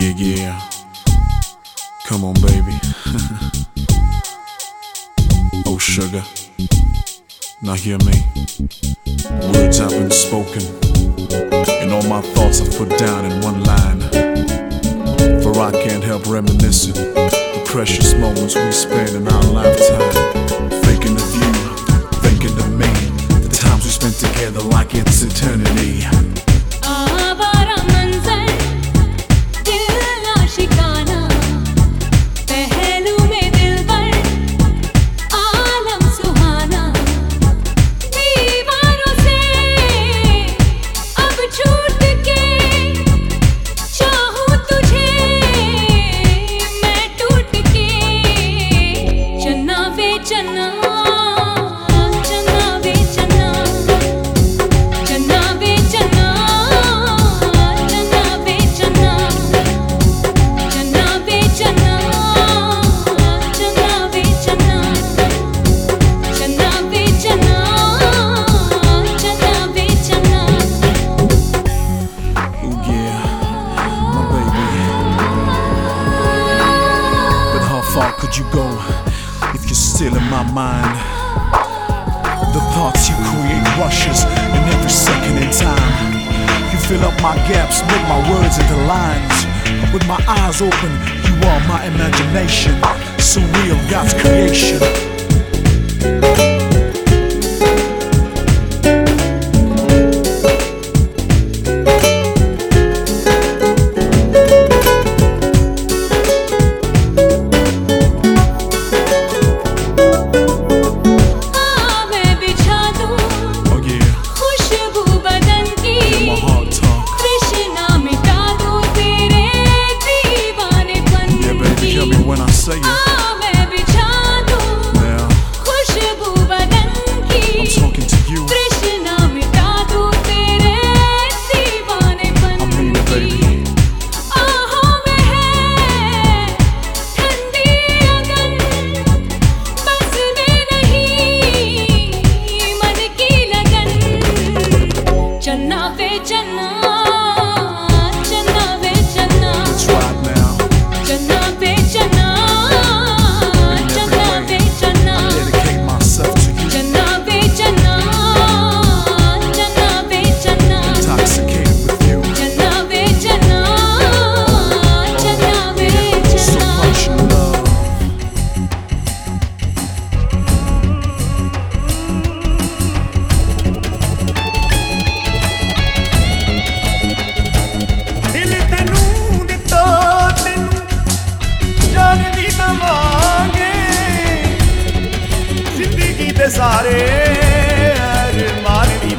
Yeah, yeah. Come on, baby. oh, sugar. Now hear me. Words have been spoken, and all my thoughts are put down in one line. For I can't help reminiscing the precious moments we spent in our lifetime. Thinking of you, thinking of me, the times we spent together like it's eternity. Could you go? Still in my mind? The thoughts you create rushes in every second in time. You fill up my gaps, make my words into lines. With my eyes open, you are my imagination. Surreal God's creation. sare mari